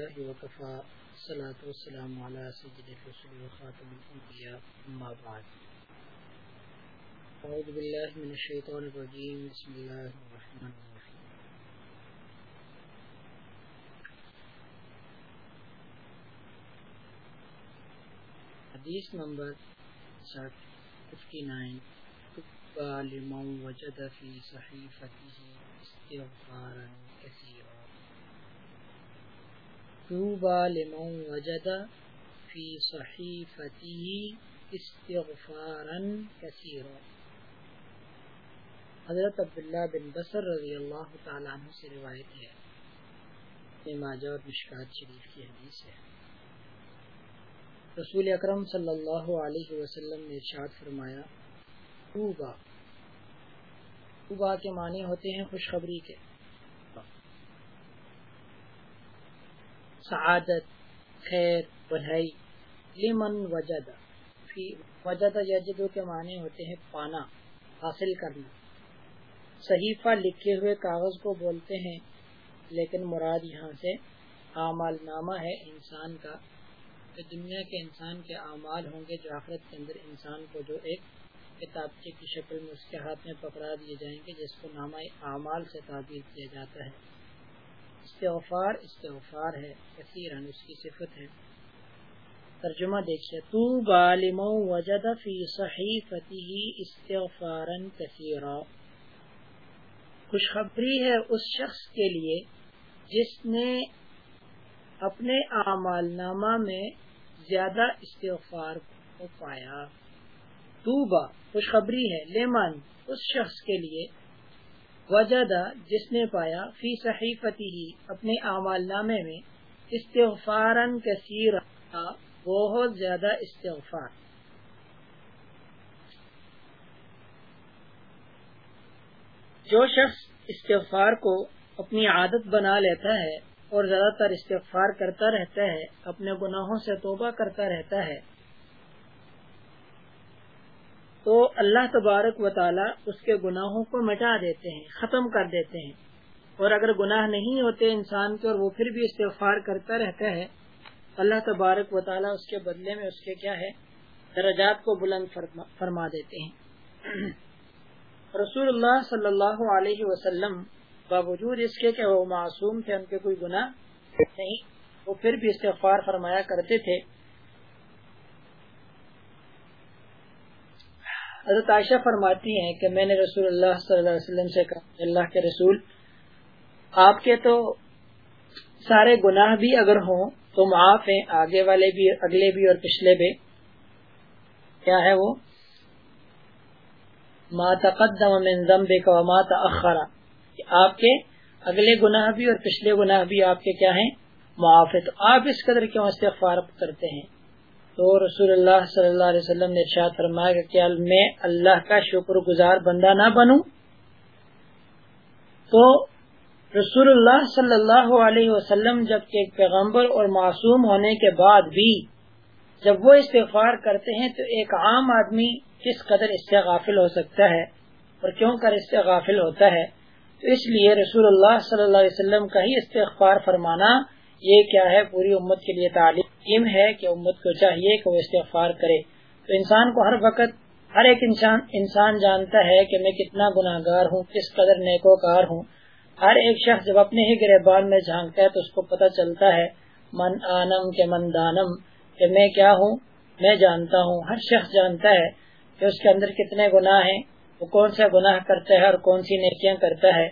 الله وكفى الصلاة والسلام على سيد الرسل وخاتم الأنبياء، أما بعد. أعوذ بالله من الشيطان الرجيم. بسم الله الرحمن الرحيم. حدیث نمبر 59 تبقى لمن وجد في صحيفته استغفارا كثيرا. طوبى لمن وجد في صحيفته استغفارا كثيرا. حضرت عبداللہ بن بسر رضی اللہ تعالی عنہ سے روایت ہے ماجہ اور مشکات شریف کی حدیث ہے۔ رسول اکرم صلی اللہ علیہ وسلم نے ارشاد فرمایا طوبہ طوبہ کے معنی ہوتے ہیں خوشخبری کے۔ سعادت، خیر بڑھائی لمن وجد۔ وجد یجدو کے معنی ہوتے ہیں پانا، حاصل کرنا۔ صحیفہ لکھے ہوئے کاغذ کو بولتے ہیں، لیکن مراد یہاں سے اعمال نامہ ہے انسان کا۔ کہ دنیا کے انسان کے اعمال ہوں گے جو آخرت کے اندر انسان کو جو ایک کتابچے کی شکل میں اس کے ہاتھ میں پکڑا دیے جائیں گے، جس کو نامہ اعمال سے تعبیر کیا جاتا ہے۔ استغفار استغفار ہے، کثیر اس کی صفت ہے۔ ترجمہ دیکھیے تو بالم وجد فی صحیفتی استغفارا کثیرا۔ خوشخبری ہے اس شخص کے لیے جس نے اپنے اعمال نامہ میں زیادہ استغفار کو پایا۔ توبہ خوشخبری ہے لیمن اس شخص کے لیے وجدہ جس نے پایا، فی صحیفتی ہی اپنے اعمال نامے میں، استغفارن کثیر بہت زیادہ استغفار۔ جو شخص استغفار کو اپنی عادت بنا لیتا ہے اور زیادہ تر استغفار کرتا رہتا ہے، اپنے گناہوں سے توبہ کرتا رہتا ہے تو اللہ تبارک و تعالی اس کے گناہوں کو مٹا دیتے ہیں، ختم کر دیتے ہیں۔ اور اگر گناہ نہیں ہوتے انسان کے اور وہ پھر بھی استغفار کرتا رہتا ہے، اللہ تبارک و تعالی اس کے بدلے میں اس کے کیا ہے، درجات کو بلند فرما دیتے ہیں۔ رسول اللہ صلی اللہ علیہ وسلم باوجود اس کے کہ وہ معصوم تھے، ان کے کوئی گناہ نہیں، وہ پھر بھی استغفار فرمایا کرتے تھے۔ حضرت عائشہ فرماتی ہیں کہ میں نے رسول اللہ صلی اللہ علیہ وسلم سے کہا اللہ کے رسول، آپ کے تو سارے گناہ بھی اگر ہوں تو معاف ہیں، آگے والے بھی، اگلے بھی اور پچھلے بھی۔ کیا ہے وہ؟ ما تقدم من ذنبك وما تاخر آپ کے اگلے گناہ بھی اور پچھلے گناہ بھی آپ کے کیا ہیں؟ معاف ہے تو آپ اس قدر کیوں استغفار کرتے ہیں؟ تو رسول اللہ صلی اللہ علیہ وسلم نے ارشاد فرمایا کہ کیا میں اللہ کا شکر گزار بندہ نہ بنوں؟ تو رسول اللہ صلی اللہ علیہ وسلم جبکہ پیغمبر اور معصوم ہونے کے بعد بھی جب وہ استغفار کرتے ہیں تو ایک عام آدمی کس قدر اس سے غافل ہو سکتا ہے اور کیوں کر اس سے غافل ہوتا ہے؟ تو اس لیے رسول اللہ صلی اللہ علیہ وسلم کا ہی استغفار فرمانا یہ کیا ہے پوری امت کے لیے تعلیم ہے کہ امت کو چاہیے کہ وہ استغفار کرے۔ تو انسان کو ہر وقت ہر ایک انسان انسان جانتا ہے کہ میں کتنا گناہ گار ہوں، کس قدر نیکو کار ہوں۔ ہر ایک شخص جب اپنے ہی گربان میں جھانکتا ہے تو اس کو پتہ چلتا ہے، من آنم کے من دانم، کہ میں کیا ہوں؟ میں جانتا ہوں۔ ہر شخص جانتا ہے کہ اس کے اندر کتنے گناہ ہیں، وہ کون سا گناہ کرتا ہے اور کون سی نیکیاں کرتا ہے۔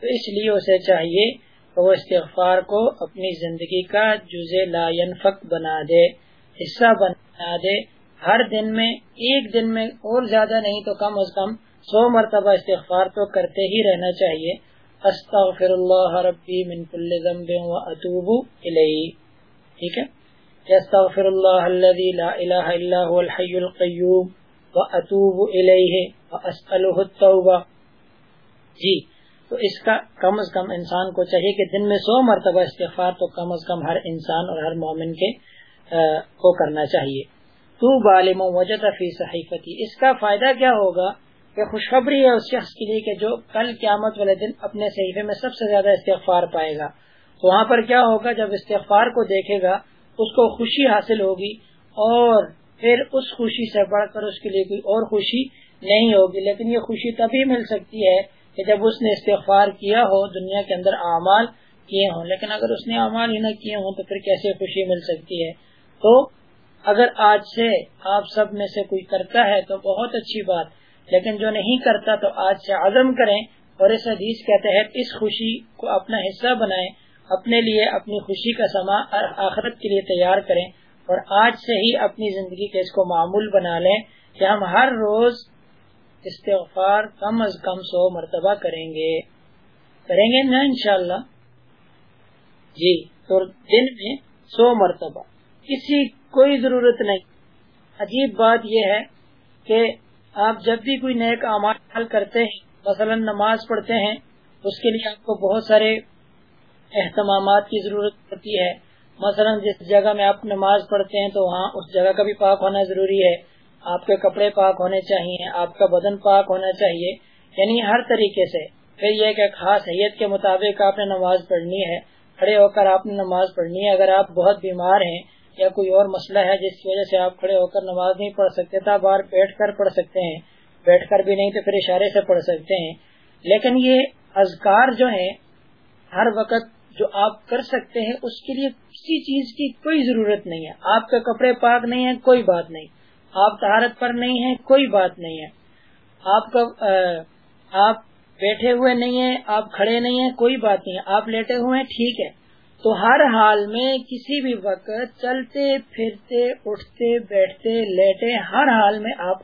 تو اس لیے اسے چاہیے کہ وہ استغفار کو اپنی زندگی کا جز لا ينفق بنا دے، حصہ بنا دے۔ ہر دن میں، ایک دن میں اور زیادہ نہیں تو کم از کم سو مرتبہ استغفار تو کرتے ہی رہنا چاہیے۔ استغفر اللہ ربی من کل ذنب و اتوب الیہ۔ ٹھیک ہے؟ استغفر اللہ الذي لا الہ الا هو الحی القیوم و اتوب الیہ و اسألہ التوبہ۔ جی۔ تو اس کا کم از کم انسان کو چاہیے کہ دن میں سو مرتبہ استغفار تو کم از کم ہر انسان اور ہر مومن کے کو کرنا چاہیے۔ تو بالم وجد فی صحیفتی۔ اس کا فائدہ کیا ہوگا؟ کہ خوشخبری ہے اس شخص کے لیے کہ جو کل قیامت والے دن اپنے صحیفے میں سب سے زیادہ استغفار پائے گا۔ وہاں پر کیا ہوگا؟ جب استغفار کو دیکھے گا، اس کو خوشی حاصل ہوگی اور پھر اس خوشی سے بڑھ کر اس کے لیے کوئی اور خوشی نہیں ہوگی۔ لیکن یہ خوشی تبھی مل سکتی ہے کہ جب اس نے استغفار کیا ہو، دنیا کے اندر اعمال کیے ہوں، لیکن اگر اس نے اعمال ہی نہ کیے ہوں تو پھر کیسے خوشی مل سکتی ہے؟ تو اگر آج سے آپ سب میں سے کوئی کرتا ہے تو بہت اچھی بات، لیکن جو نہیں کرتا تو آج سے عزم کریں اور اس حدیث کے تحت اس خوشی کو اپنا حصہ بنائیں، اپنے لیے اپنی خوشی کا سما آخرت کے لیے تیار کریں اور آج سے ہی اپنی زندگی کے اس کو معمول بنا لیں کہ ہم ہر روز استغفار کم از کم سو مرتبہ کریں گے۔ کریں گے نا انشاءاللہ؟ جی تو دن میں سو مرتبہ۔ کسی کوئی ضرورت نہیں۔ عجیب بات یہ ہے کہ آپ جب بھی کوئی نیک اعمال کرتے ہیں، مثلا نماز پڑھتے ہیں، اس کے لیے آپ کو بہت سارے اہتمامات کی ضرورت پڑتی ہے۔ مثلا جس جگہ میں آپ نماز پڑھتے ہیں تو وہاں اس جگہ کا بھی پاک ہونا ضروری ہے۔ آپ کے کپڑے پاک ہونے چاہیے، آپ کا بدن پاک ہونا چاہیے۔ یعنی ہر طریقے سے۔ پھر یہ کہ خاص حیت کے مطابق آپ نے نماز پڑھنی ہے، کھڑے ہو کر آپ نے نماز پڑھنی ہے۔ اگر آپ بہت بیمار ہیں یا کوئی اور مسئلہ ہے جس کی وجہ سے آپ کھڑے ہو کر نماز نہیں پڑھ سکتے تھا باہر بیٹھ کر پڑھ سکتے ہیں۔ بیٹھ کر بھی نہیں تو پھر اشارے سے پڑھ سکتے ہیں۔ لیکن یہ اذکار جو ہیں، ہر وقت جو آپ کر سکتے ہیں، اس کے لیے کسی چیز کی کوئی ضرورت نہیں ہے۔ آپ کے کپڑے پاک نہیں ہیں، کوئی بات نہیں۔ آپ تہارت پر نہیں ہیں، کوئی بات نہیں ہے۔ آپ کا آپ بیٹھے ہوئے نہیں ہیں، آپ کھڑے نہیں ہیں، کوئی بات نہیں ہے۔ آپ لیٹے ہوئے ہیں، ٹھیک ہے۔ تو ہر حال میں کسی بھی وقت چلتے، پھرتے، اٹھتے، بیٹھتے، لیٹے، ہر حال میں آپ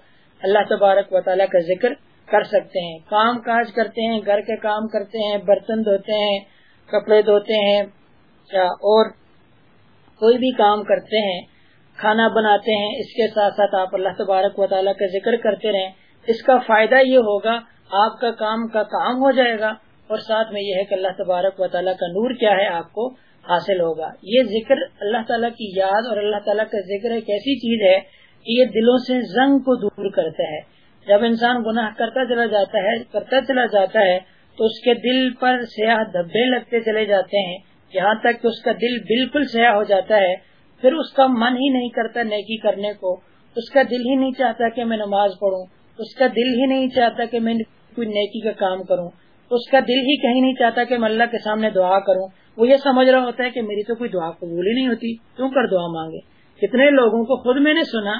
اللہ تبارک و تعالیٰ کا ذکر کر سکتے ہیں۔ کام کاج کرتے ہیں، گھر کے کام کرتے ہیں، برتن دھوتے ہیں، کپڑے دھوتے ہیں اور کوئی بھی کام کرتے ہیں۔ کھانا بناتے ہیں، اس کے ساتھ ساتھ آپ اللہ تبارک و تعالیٰ کا ذکر کرتے رہیں۔ اس کا فائدہ یہ ہوگا، آپ کا کام کا کام ہو جائے گا اور ساتھ میں یہ ہے کہ اللہ تبارک و تعالیٰ کا نور کیا ہے آپ کو حاصل ہوگا۔ یہ ذکر اللہ تعالیٰ کی یاد اور اللہ تعالیٰ کا ذکر ایک ایسی چیز ہے کہ یہ دلوں سے زنگ کو دور کرتا ہے۔ جب انسان گناہ کرتا چلا جاتا ہے، کرتا چلا جاتا ہے، تو اس کے دل پر سیاہ دبے لگتے چلے جاتے ہیں۔ یہاں تک کہ اس کا دل بالکل سیاہ ہو جاتا ہے۔ پھر اس کا من ہی نہیں کرتا نیکی کرنے کو۔ اس کا دل ہی نہیں چاہتا کہ میں نماز پڑھوں۔ اس کا دل ہی نہیں چاہتا کہ میں کوئی نیکی کا کام کروں۔ اس کا دل ہی کہیں نہیں چاہتا کہ میں اللہ کے سامنے دعا کروں۔ وہ یہ سمجھ رہا ہوتا ہے کہ میری تو کوئی دعا قبول ہی نہیں ہوتی۔ کیوں کر دعا مانگے؟ کتنے لوگوں کو خود میں نے سنا،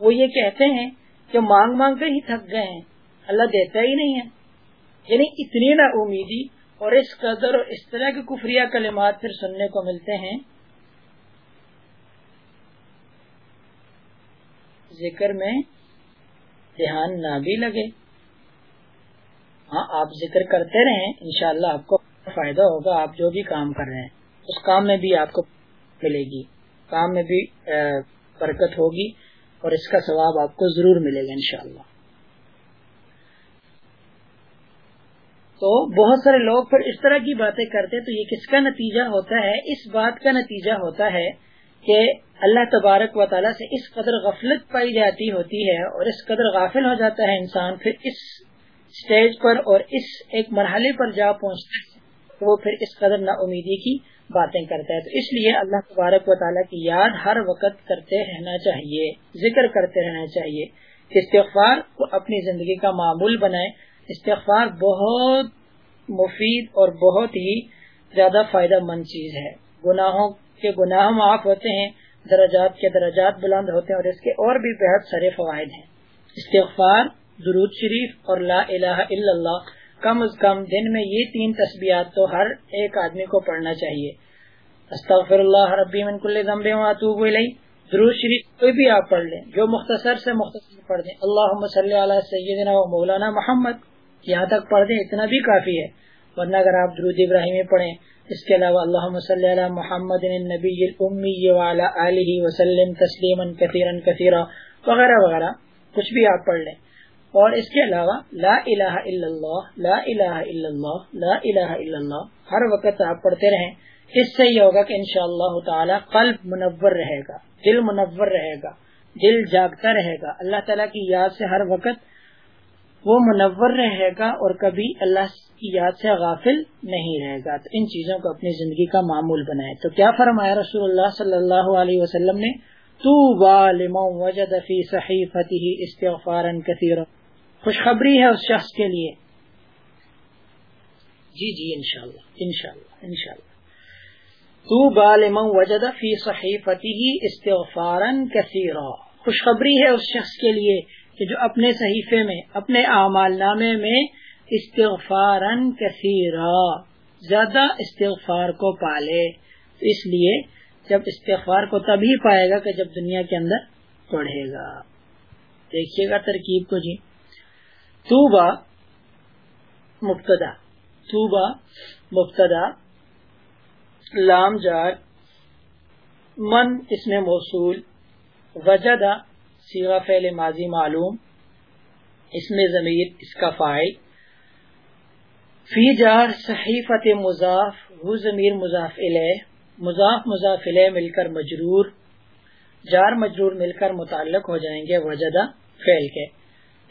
وہ یہ کہتے ہیں کہ مانگ مانگ کر ہی تھک گئے ہیں۔ اللہ دیتا ہی نہیں ہے۔ یعنی اتنی نا امیدی اور اس قدر اور اس طرح کے کفریہ کلمات پھر سننے کو ملتے ہیں۔ ذکر میں دھیان نہ بھی لگے۔ ہاں آپ ذکر کرتے رہیں، انشاءاللہ آپ کو فائدہ ہوگا، آپ جو بھی کام کر رہے ہیں، اس کام میں بھی آپ کو ملے گی۔ کام میں بھی برکت ہوگی اور اس کا ثواب آپ کو ضرور ملے گا، انشاءاللہ۔ تو بہت سارے لوگ پھر اس طرح کی باتیں کرتے تو یہ کس کا نتیجہ ہوتا ہے؟ اس بات کا نتیجہ ہوتا ہے کہ اللہ تبارک و تعالیٰ سے اس قدر غفلت پائی جاتی ہوتی ہے اور اس قدر غافل ہو جاتا ہے انسان، پھر اس سٹیج پر اور اس ایک مرحلے پر جا پہنچتا ہے، وہ پھر اس قدر نا امیدی کی باتیں کرتا ہے۔ تو اس لیے اللہ تبارک و تعالیٰ کی یاد ہر وقت کرتے رہنا چاہیے، ذکر کرتے رہنا چاہیے۔ استغفار کو اپنی زندگی کا معمول بنائے استغفار بہت مفید اور بہت ہی زیادہ فائدہ مند چیز ہے۔ گناہوں کے گناہ معاف ہوتے ہیں۔ درجات کے درجات بلند ہوتے ہیں اور اس کے اور بھی بہت سارے فوائد ہیں۔ استغفار، درود شریف اور لا الہ الا اللہ، کم از کم دن میں یہ تین تسبیحات تو ہر ایک آدمی کو پڑھنا چاہیے۔ استغفر اللہ ربی من کل ذنب واتوب الیہ۔ درود شریف کوئی بھی آپ پڑھ لیں، جو مختصر سے مختصر پڑھ دیں۔ اللہ صلی علی سیدنا و مولانا محمد، یہاں تک پڑھ دیں، اتنا بھی کافی ہے۔ ورنہ اگر آپ درود ابراہیمی پڑھیں، اس کے علاوہ اللہ صلی علی محمد النبی الامی وعلا آلہ وسلم تسلیما کثیرا کثیرا، وغیرہ وغیرہ، کچھ بھی آپ پڑھ لیں۔ اور اس کے علاوہ لا الہ الا اللہ، لا الہ الا اللہ، لا الہ الا اللہ، ہر وقت آپ پڑھتے رہیں، اس سے یہ ہوگا کہ انشاءاللہ تعالی قلب منور رہے گا، دل منور رہے گا، دل جاگتا رہے گا۔ اللہ تعالیٰ کی یاد سے ہر وقت وہ منور رہے گا اور کبھی اللہ کی یاد سے غافل نہیں رہے گا۔ تو ان چیزوں کو اپنی زندگی کا معمول بنائے۔ تو کیا فرمایا رسول اللہ صلی اللہ علیہ وسلم نے؟ تو وجد فی صحیفته استغفارا کثیرا۔ خوشخبری ہے اس شخص کے لیے۔ جی جی انشاءاللہ انشاءاللہ انشاءاللہ۔ تو بالمن وجد فی صحیفته استغفارا کثیرا۔ خوشخبری ہے اس شخص کے لیے۔ کہ جو اپنے صحیفے میں، اپنے اعمال نامے میں استغفارن کثیرا، زیادہ استغفار کو پالے۔ اس لیے جب استغفار کو تبھی پائے گا کہ جب دنیا کے اندر پڑھے گا۔ دیکھیے گا ترکیب کو جی۔ توبا مبتدا۔ توبا مبتدا۔ لام جار۔ من اس میں موصول۔ وجدہ۔ سیغا فعل ماضی معلوم، اس میں ضمیر، اس کا فائل فی جار صحیفت مضاف، وہ ضمیر مضاف علیہ مضاف مضاف علیہ مل کر مجرور، جار مجرور مل کر متعلق ہو جائیں گے وجدہ فعل کے.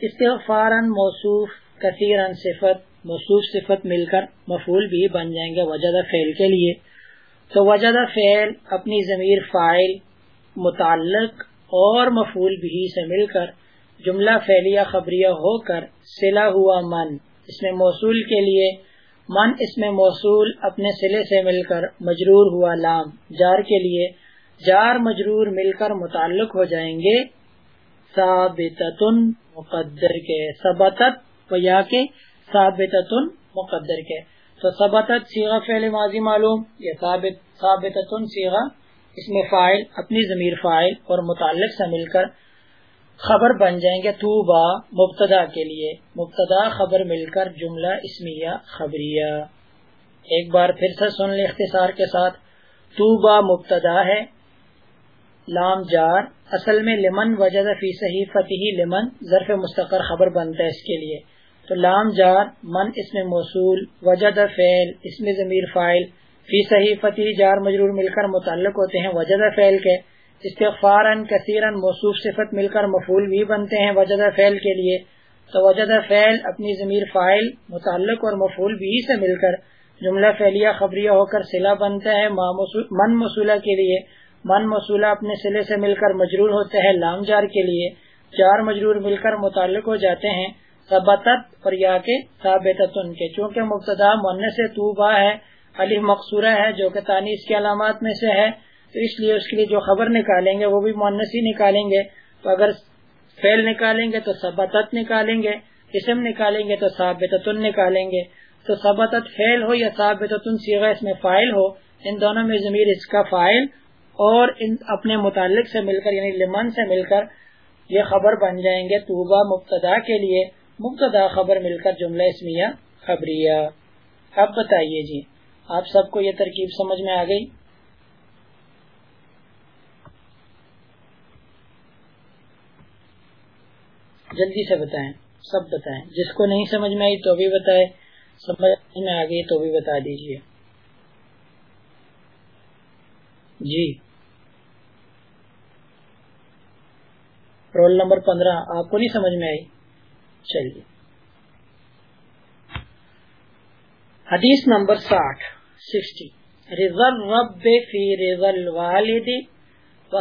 استغفارن موصوف، کثیرن صفت، موصوف صفت مل کر مفول بھی بن جائیں گے وجدہ فعل کے لیے. تو وجدہ فعل، اپنی ضمیر فائل متعلق اور مفول بھی سے مل کر جملہ فعلیہ خبریہ ہو کر سلا ہوا من، اس میں موصول کے لیے من اس میں موصول اپنے سلے سے مل کر مجرور ہوا لام، جار کے لیے جار مجرور مل کر متعلق ہو جائیں گے مقدر کے سبتت و یا کے ثابت مقدر کے۔ تو سبتت سیغا فعل ماضی معلوم، یہ ثابت ثابت سیغا اس میں فائل، اپنی ضمیر فائل اور متعلق سے مل کر خبر بن جائیں گے تو با مبتدا کے لیے۔ مبتدا خبر مل کر جملہ اسمیہ خبریہ۔ ایک بار پھر سے سن لے اختصار کے ساتھ۔ تو با مبتدا ہے۔ لام جار۔ اصل میں لمن وجد فی صحیح فتح لمن ظرف مستقر خبر بنتا ہے اس کے لیے۔ تو لام جار، من اس میں موصول، وجد فعل، اس میں ضمیر فائل فی صحیح فتح جار مجرور مل کر متعلق ہوتے ہیں، وجد فعل کے۔ استغفارن کثیرن موصوف صفت مل کر مفول بھی بنتے ہیں وجد فعل کے لیے۔ تو وجد فعل اپنی ضمیر فائل متعلق اور مفول بھی سے مل کر جملہ فعلیہ خبریہ ہو کر سلا بنتا ہے من مصولہ کے لیے۔ من مصولہ اپنے سلے سے مل کر مجرور ہوتا ہے لام جار کے لیے۔ چار مجرور مل کر متعلق ہو جاتے ہیں۔ سبتت اور یا کے ثابت کے۔ چونکہ مبتدا من سے توبہ ہے علی مقصورہ ہے، جو کہ تانی اس کی علامات میں سے ہے۔ تو اس لیے اس کے لیے جو خبر نکالیں گے، وہ بھی مونسی نکالیں گے۔ تو اگر فیل نکالیں گے تو سبتت نکالیں گے، اسم نکالیں گے تو ثابت نکالیں گے۔ تو سبتت فیل ہو یا ثابت سیغا اس میں فائل ہو، ان دونوں میں ضمیر اس کا فائل اور ان اپنے متعلق سے مل کر یعنی لمن سے مل کر یہ خبر بن جائیں گے توبہ مبتدا کے لیے۔ مبتدا خبر مل کر جملہ اسمیہ خبریہ۔ اب بتائیے جی۔ آپ سب کو یہ ترکیب سمجھ میں آ گئی۔ جلدی سے بتائیں، سب بتائیں۔ جس کو نہیں سمجھ میں آئی تو بھی بتائے، سمجھ میں آ گئی تو بھی بتا دیجیے جی۔ رول نمبر پندرہ، آپ کو نہیں سمجھ میں آئی۔ چلیے۔ حدیث نمبر ساٹھ۔ سکسٹی۔ رضل رب فی رضل والد و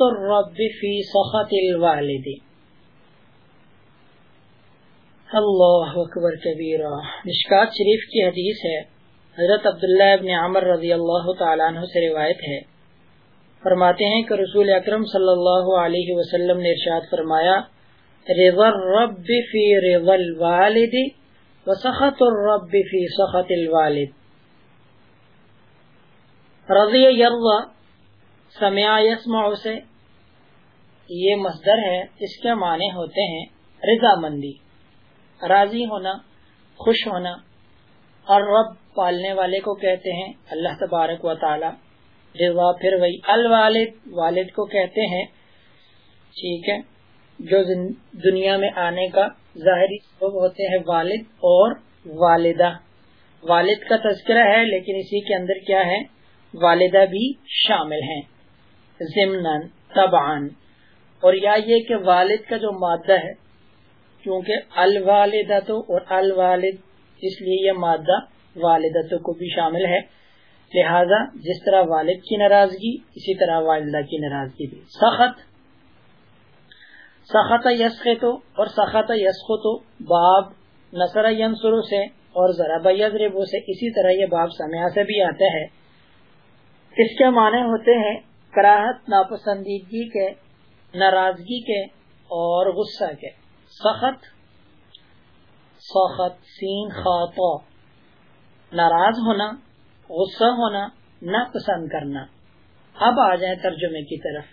الرب فی سخت الوالد۔ اللہ اکبر کبیرہ۔ مشکات شریف کی حدیث ہے۔ حضرت عبداللہ ابن عمر رضی اللہ تعالیٰ عنہ سے روایت ہے۔ فرماتے ہیں کہ رسول اکرم صلی اللہ علیہ وسلم نے ارشاد فرمایا، رضا الرب فی رضا الوالد و سخط الرب فی سخط الوالد۔ رضی یرضا سمع یسمع سے یہ مصدر ہے، اس کے معنی ہوتے ہیں رضا مندی راضی ہونا، خوش ہونا، اور رب پالنے والے کو کہتے ہیں اللہ تبارک و تعالی، رضا پھر وہی الوالد، والد کو کہتے ہیں، ٹھیک ہے، جو دنیا میں آنے کا ظاہری سبب ہوتے ہیں والد اور والدہ، والد کا تذکرہ ہے لیکن اسی کے اندر کیا ہے؟ والدہ بھی شامل ہیں۔ ضمن تبان اور یا یہ کہ والد کا جو مادہ ہے، کیونکہ الوالدہ تو اور الوالد، اس لیے یہ مادہ والدتوں کو بھی شامل ہے۔ لہذا، جس طرح والد کی ناراضگی، اسی طرح والدہ کی ناراضگی بھی۔ سخت۔ سخت یسخ تو اور سخت یسخ تو باب نصر ینسرو سے اور ذرا بیبو سے اسی طرح یہ باب سمیا سے بھی آتا ہے اس کے معنی ہوتے ہیں کراہت ناپسندیدگی کے، ناراضگی کے اور غصہ کے۔ سخت سخت سین خاطا ناراض ہونا، غصہ ہونا نہ پسند کرنا۔ اب آ جائیں ترجمے کی طرف۔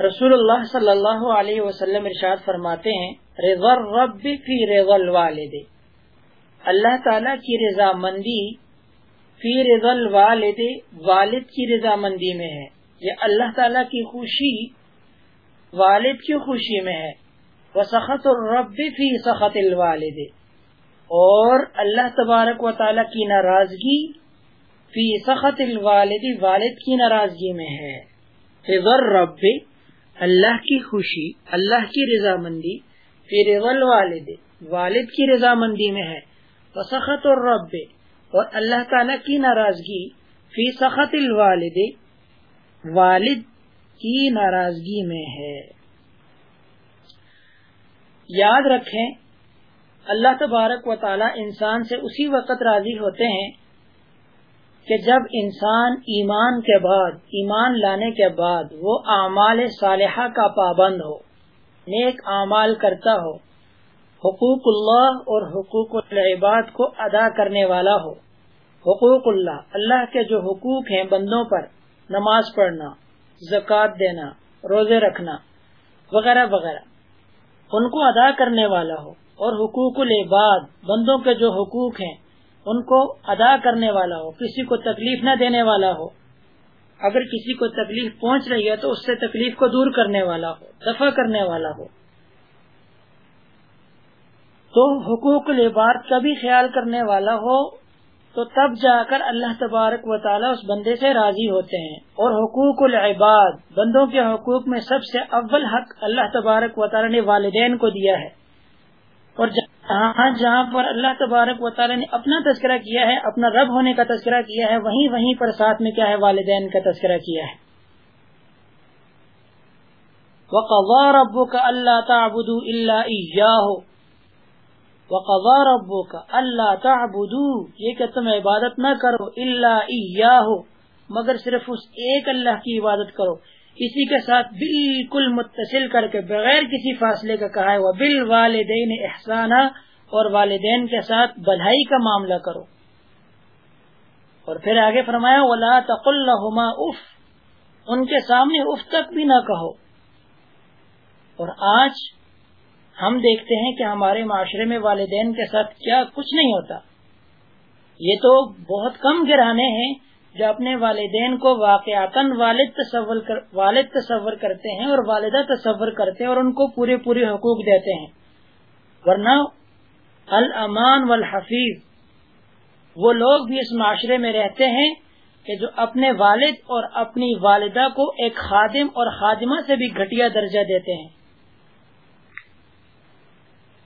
رسول اللہ صلی اللہ علیہ وسلم ارشاد فرماتے ہیں، رضا رب فی الوالد۔ اللہ تعالی کی رضا مندی فی الوالد، والد کی رضا مندی میں ہے۔ یہ اللہ تعالی کی خوشی، والد کی خوشی میں ہے۔ وہ سخت الرب فی سخت الوالد۔ اور اللہ تبارک و تعالی کی ناراضگی فی سخت الوالد، والد کی ناراضگی میں ہے۔ رب اللہ کی خوشی، اللہ کی رضامندی فی رضا الوالد، والد کی رضامندی میں ہے۔ سخت اور رب اور اللہ تعالی کی ناراضگی فی سخت الوالد، والد کی ناراضگی میں ہے۔ یاد رکھیں، اللہ تبارک و تعالی انسان سے اسی وقت راضی ہوتے ہیں کہ جب انسان ایمان کے بعد، ایمان لانے کے بعد وہ اعمال صالحہ کا پابند ہو، نیک اعمال کرتا ہو۔ حقوق اللہ اور حقوق العباد کو ادا کرنے والا ہو۔ حقوق اللہ اللہ کے جو حقوق ہیں بندوں پر، نماز پڑھنا، زکوٰۃ دینا، روزے رکھنا، وغیرہ وغیرہ۔ ان کو ادا کرنے والا ہو۔ اور حقوق العباد، بندوں کے جو حقوق ہیں، ان کو ادا کرنے والا ہو۔ کسی کو تکلیف نہ دینے والا ہو۔ اگر کسی کو تکلیف پہنچ رہی ہے تو اس سے تکلیف کو دور کرنے والا ہو، دفع کرنے والا ہو۔ تو حقوق العباد کا بھی خیال کرنے والا ہو، تو تب جا کر اللہ تبارک و تعالیٰ اس بندے سے راضی ہوتے ہیں۔ اور حقوق العباد، بندوں کے حقوق میں سب سے اول حق اللہ تبارک و تعالیٰ نے والدین کو دیا ہے۔ اور جہاں جہاں پر اللہ تبارک و تعالیٰ نے اپنا تذکرہ کیا ہے، اپنا رب ہونے کا تذکرہ کیا ہے، وہیں وہیں پر ساتھ میں کیا ہے، والدین کا تذکرہ کیا ہے۔ وقضا ربك الا تعبدوا الا اياه وقضا ربك الا تعبدوا یہ کہ تم عبادت نہ کرو الا اياه مگر صرف اس ایک اللہ کی عبادت کرو۔ اسی کے ساتھ بالکل متصل کر کے بغیر کسی فاصلے کا کہا ہے وہ بال والدین احسانہ اور والدین کے ساتھ بھلائی کا معاملہ کرو۔ اور پھر آگے فرمایا، ولا تقل اف۔ ان کے سامنے اف تک بھی نہ کہو۔ اور آج ہم دیکھتے ہیں کہ ہمارے معاشرے میں والدین کے ساتھ کیا کچھ نہیں ہوتا۔ یہ تو بہت کم گرانے ہیں جو اپنے والدین کو واقعات والد تصور کر، والد تصور کرتے ہیں اور والدہ تصور کرتے ہیں اور ان کو پورے پورے حقوق دیتے ہیں۔ ورنہ الامان والحفیظ، وہ لوگ بھی اس معاشرے میں رہتے ہیں کہ جو اپنے والد اور اپنی والدہ کو ایک خادم اور خادمہ سے بھی گھٹیا درجہ دیتے ہیں۔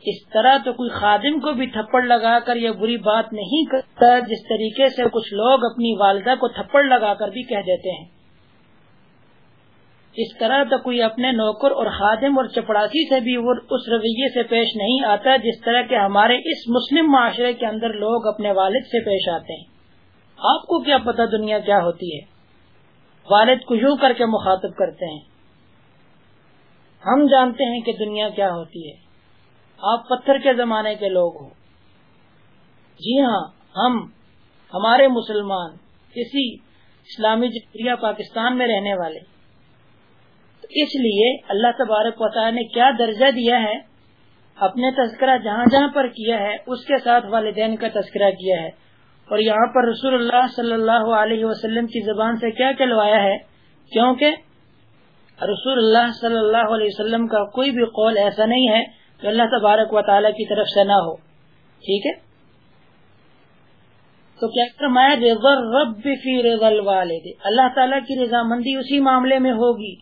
اس طرح تو کوئی خادم کو بھی تھپڑ لگا کر یہ بری بات نہیں کرتا جس طریقے سے کچھ لوگ اپنی والدہ کو تھپڑ لگا کر بھی کہہ دیتے ہیں۔ اس طرح تو کوئی اپنے نوکر اور خادم اور چپڑاسی سے بھی اس رویے سے پیش نہیں آتا جس طرح کے ہمارے اس مسلم معاشرے کے اندر لوگ اپنے والد سے پیش آتے ہیں۔ آپ کو کیا پتا دنیا کیا ہوتی ہے؟ والد کو یوں کر کے مخاطب کرتے ہیں۔ ہم جانتے ہیں کہ دنیا کیا ہوتی ہے۔ آپ پتھر کے زمانے کے لوگ ہو جی ہاں ہم، ہمارے مسلمان اسی اسلامی جمہوریہ پاکستان میں رہنے والے۔ تو اس لیے اللہ تبارک وطالعہ نے کیا درجہ دیا ہے؟ اپنے تذکرہ جہاں جہاں پر کیا ہے، اس کے ساتھ والدین کا تذکرہ کیا ہے۔ اور یہاں پر رسول اللہ صلی اللہ علیہ وسلم کی زبان سے کیا کہلوایا ہے؟ کیونکہ رسول اللہ صلی اللہ علیہ وسلم کا کوئی بھی قول ایسا نہیں ہے جو اللہ تبارک و تعالیٰ کی طرف سے نہ ہو۔ ٹھیک ہے؟ تو کیا فرمایا جی؟ رب فی الوالد اللہ تعالیٰ کی رضامندی اسی معاملے میں ہوگی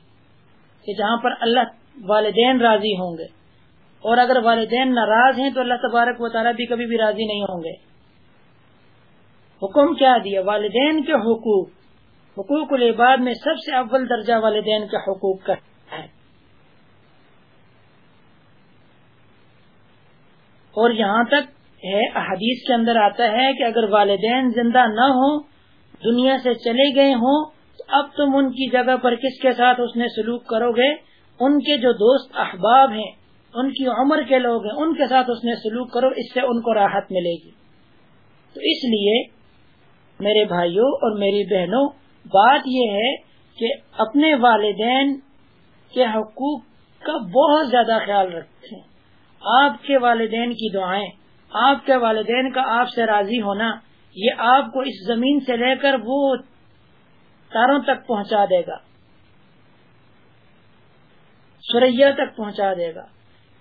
کہ جہاں پر اللہ والدین راضی ہوں گے۔ اور اگر والدین ناراض ہیں تو اللہ تبارک و تعالیٰ بھی کبھی بھی راضی نہیں ہوں گے۔ حکم کیا دیا؟ والدین کے حقوق۔ حقوق العباد میں سب سے اول درجہ والدین کے حقوق کا ہے اور یہاں تک ہے حدیث کے اندر آتا ہے کہ اگر والدین زندہ نہ ہوں، دنیا سے چلے گئے ہوں، تو اب تم ان کی جگہ پر کس کے ساتھ اس نے سلوک کرو گے؟ ان کے جو دوست احباب ہیں، ان کی عمر کے لوگ ہیں، ان کے ساتھ اس نے سلوک کرو، اس سے ان کو راحت ملے گی۔ تو اس لیے میرے بھائیوں اور میری بہنوں، بات یہ ہے کہ اپنے والدین کے حقوق کا بہت زیادہ خیال رکھیں۔ آپ کے والدین کی دعائیں، آپ کے والدین کا آپ سے راضی ہونا، یہ آپ کو اس زمین سے لے کر وہ تاروں تک پہنچا دے گا۔ سریا تک پہنچا دے گا۔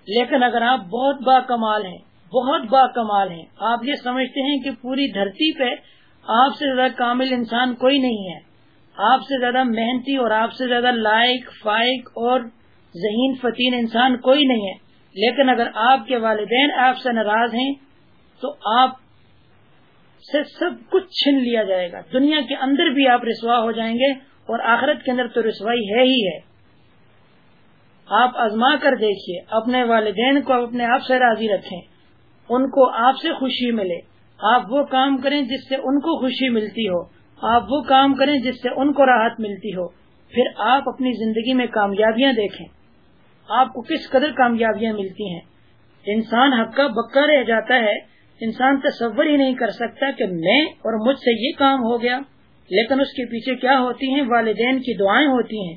لیکن اگر آپ بہت با کمال ہیں، بہت با کمال ہیں، آپ یہ سمجھتے ہیں کہ پوری دھرتی پہ آپ سے زیادہ کامل انسان کوئی نہیں ہے۔ آپ سے زیادہ محنتی اور آپ سے زیادہ لائق، فائق اور ذہین فتین انسان کوئی نہیں ہے۔ لیکن اگر آپ کے والدین آپ سے ناراض ہیں، تو آپ سے سب کچھ چھن لیا جائے گا۔ دنیا کے اندر بھی آپ رسوا ہو جائیں گے اور آخرت کے اندر تو رسوائی ہے ہی ہے۔ آپ ازما کر دیکھیے، اپنے والدین کو اپنے آپ سے راضی رکھیں۔ ان کو آپ سے خوشی ملے۔ آپ وہ کام کریں جس سے ان کو خوشی ملتی ہو۔ آپ وہ کام کریں جس سے ان کو راحت ملتی ہو۔ پھر آپ اپنی زندگی میں کامیابیاں دیکھیں۔ آپ کو کس قدر کامیابیاں ملتی ہیں؟ انسان حق بکا رہ جاتا ہے، انسان تصور ہی نہیں کر سکتا کہ میں اور مجھ سے یہ کام ہو گیا۔ لیکن اس کے پیچھے کیا ہوتی ہیں؟ والدین کی دعائیں ہوتی ہیں۔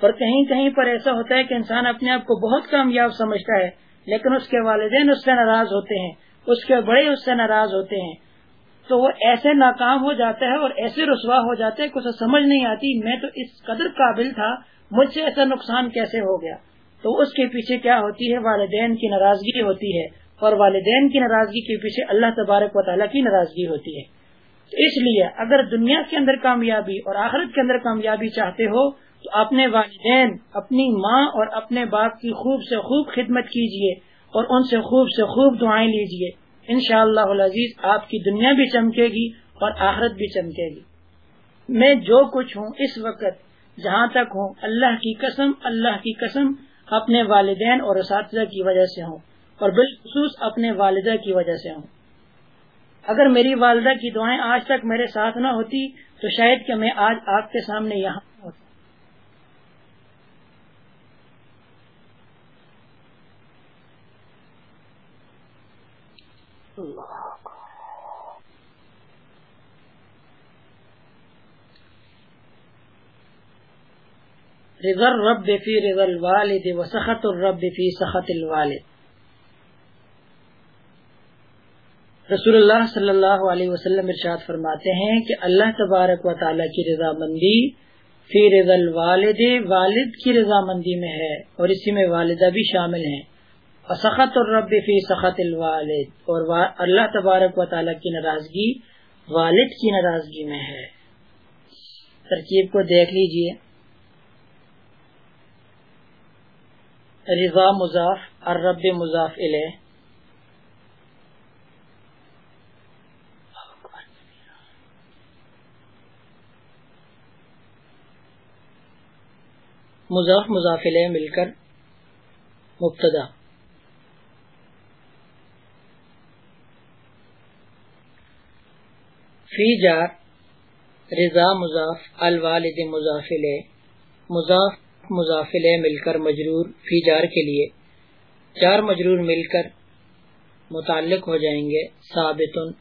اور کہیں کہیں پر ایسا ہوتا ہے کہ انسان اپنے آپ کو بہت کامیاب سمجھتا ہے، لیکن اس کے والدین اس سے ناراض ہوتے ہیں، اس کے بڑے اس سے ناراض ہوتے ہیں۔ تو وہ ایسے ناکام ہو جاتا ہے اور ایسے رسوا ہو جاتے ہیں کہ اسے سمجھ نہیں آتی، میں تو اس قدر قابل تھا، مجھ سے ایسا نقصان کیسے ہو گیا؟ تو اس کے پیچھے کیا ہوتی ہے؟ والدین کی ناراضگی ہوتی ہے اور والدین کی ناراضگی کے پیچھے اللہ تبارک و تعالیٰ کی ناراضگی ہوتی ہے۔ تو اس لیے اگر دنیا کے اندر کامیابی اور آخرت کے اندر کامیابی چاہتے ہو، تو اپنے والدین، اپنی ماں اور اپنے باپ کی خوب سے خوب خدمت کیجیے اور ان سے خوب سے خوب دعائیں لیجیے ان شاء اللہ عزیز آپ کی دنیا بھی چمکے گی اور آخرت بھی چمکے گی۔ میں جو کچھ ہوں اس وقت جہاں تک ہوں، اللہ کی قسم، اللہ کی قسم اپنے والدین اور اساتذہ کی وجہ سے ہوں اور بالخصوص اپنے والدہ کی وجہ سے ہوں۔ اگر میری والدہ کی دعائیں آج تک میرے ساتھ نہ ہوتی تو شاید کہ میں آج آپ کے سامنے یہاں ہوتا رضا الرب فی رضا الوالد و سخط الرب فی سخط الوالد۔ رسول اللہ صلی اللہ علیہ وسلم ارشاد فرماتے ہیں کہ اللہ تبارک و تعالیٰ کی رضا مندی فی رضا الوالد والد کی رضا مندی میں ہے اور اسی میں والدہ بھی شامل ہیں۔ اور سخت الرب فی سخت الوالد اور اللہ تبارک و تعالیٰ کی ناراضگی والد کی ناراضگی میں ہے۔ ترکیب کو دیکھ لیجیے۔ رضا مضاف اور رب مضاف علیہ مضاف مضاف علیہ مل کر مبتدا۔ فی جار، رضا مضاف، الوالد مضاف علیہ مضاف مضافل مل کر مجرور فی جار کے لیے۔ چار مجرور مل کر متعلق ہو جائیں گے، ثابتن،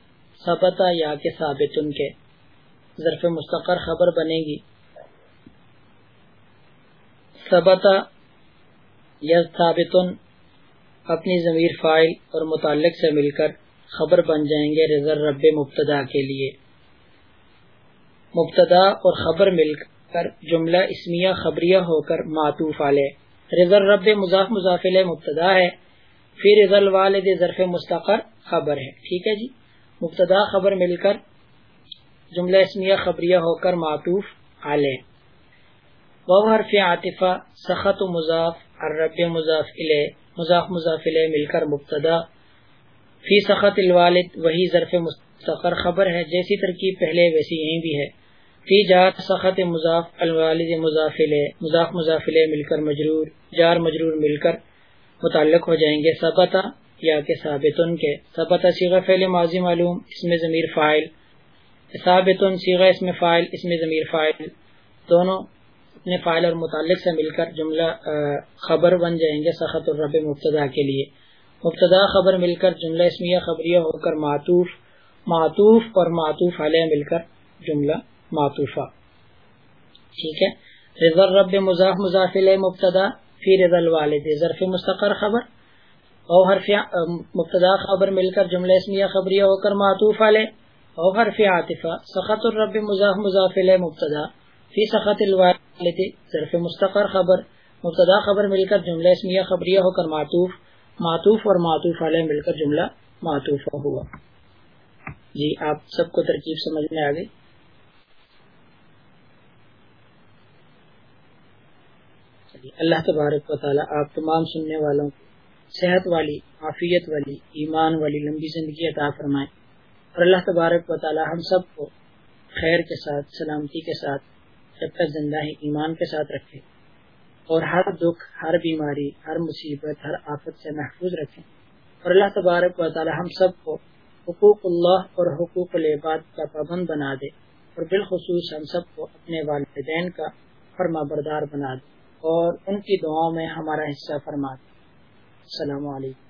ثبتا یا کے ثابتن کے۔ ظرف مستقر خبر بنے گی۔ ثبتا یا ثابتن اپنی ضمیر فائل اور متعلق سے مل کر خبر بن جائیں گے رضر رب مبتدا کے لیے۔ مبتدا اور خبر مل کر کر جملہ اسمیہ خبریہ ہو کر معطوف علیہ رضا رب مضاف مضافل مبتدا ہے، پھر رضا الوالد ظرف مستقر خبر ہے۔ ٹھیک ہے جی؟ مبتدا خبر مل کر جملہ اسمیہ خبریہ ہو کر معطوف علیہ وہ حرف عاطفہ سخت و مضاف الرب مضاف مضاف مضاف مل کر مبتدا۔ فی سخت الوالد وہی ظرف مستقر خبر ہے، جیسی ترکیب پہلے ویسی یہیں بھی ہے۔ فی جات سخت مضاف الوالد مضافل، مضاف مضافل مل کر مجرور، جار مجرور مل کر متعلق ہو جائیں گے سبتا یا کہ ثابت کے۔ سبتا سیغ فعل ماضی معلوم، اس میں ضمیر فائل ثابت سیغ اس میں فائل اس میں ضمیر فائل دونوں اپنے فائل اور متعلق سے مل کر جملہ خبر بن جائیں گے سخت الرب مبتدا کے لیے۔ مبتدا خبر مل کر جملہ اسمیہ خبریہ ہو کر معطوف معطوف اور معطوف علیہ مل کر جملہ۔ معطوفہ ٹھیک ہے؟ رضا رب مضاف مضافل مبتدا، فی رضا الوالد. ظرف مستقر خبر. او حرف مبتدا خبر مل کر جملہ اسمیہ خبریہ ہو کر معطوف علیہ او حرف عاطفہ. سخط الرب مضاف مضافل مبتدا. فی سخط الوالد. ظرف مستقر خبر. مبتدا خبر مل کر جملہ اسمیہ خبریہ ہو کر معطوف معطوف اور معطوف علیہ مل کر جملہ معطوف ہوا. جی آپ سب کو ترکیب سمجھ میں آ گئی؟ اللہ تبارک و تعالی آپ تمام سننے والوں کو صحت والی، عافیت والی، ایمان والی لمبی زندگی عطا فرمائے۔ اور اللہ تبارک و تعالی ہم سب کو خیر کے ساتھ، سلامتی کے ساتھ، جب تک زندہ ہی ایمان کے ساتھ رکھے۔ اور ہر دکھ، ہر بیماری، ہر مصیبت، ہر آفت سے محفوظ رکھے۔ اور اللہ تبارک و تعالی ہم سب کو حقوق اللہ اور حقوق العباد کا پابند بنا دے۔ اور بالخصوص ہم سب کو اپنے والدین کا فرما بردار بنا دے۔ اور ان کی دعاؤں میں ہمارا حصہ فرما السلام علیکم۔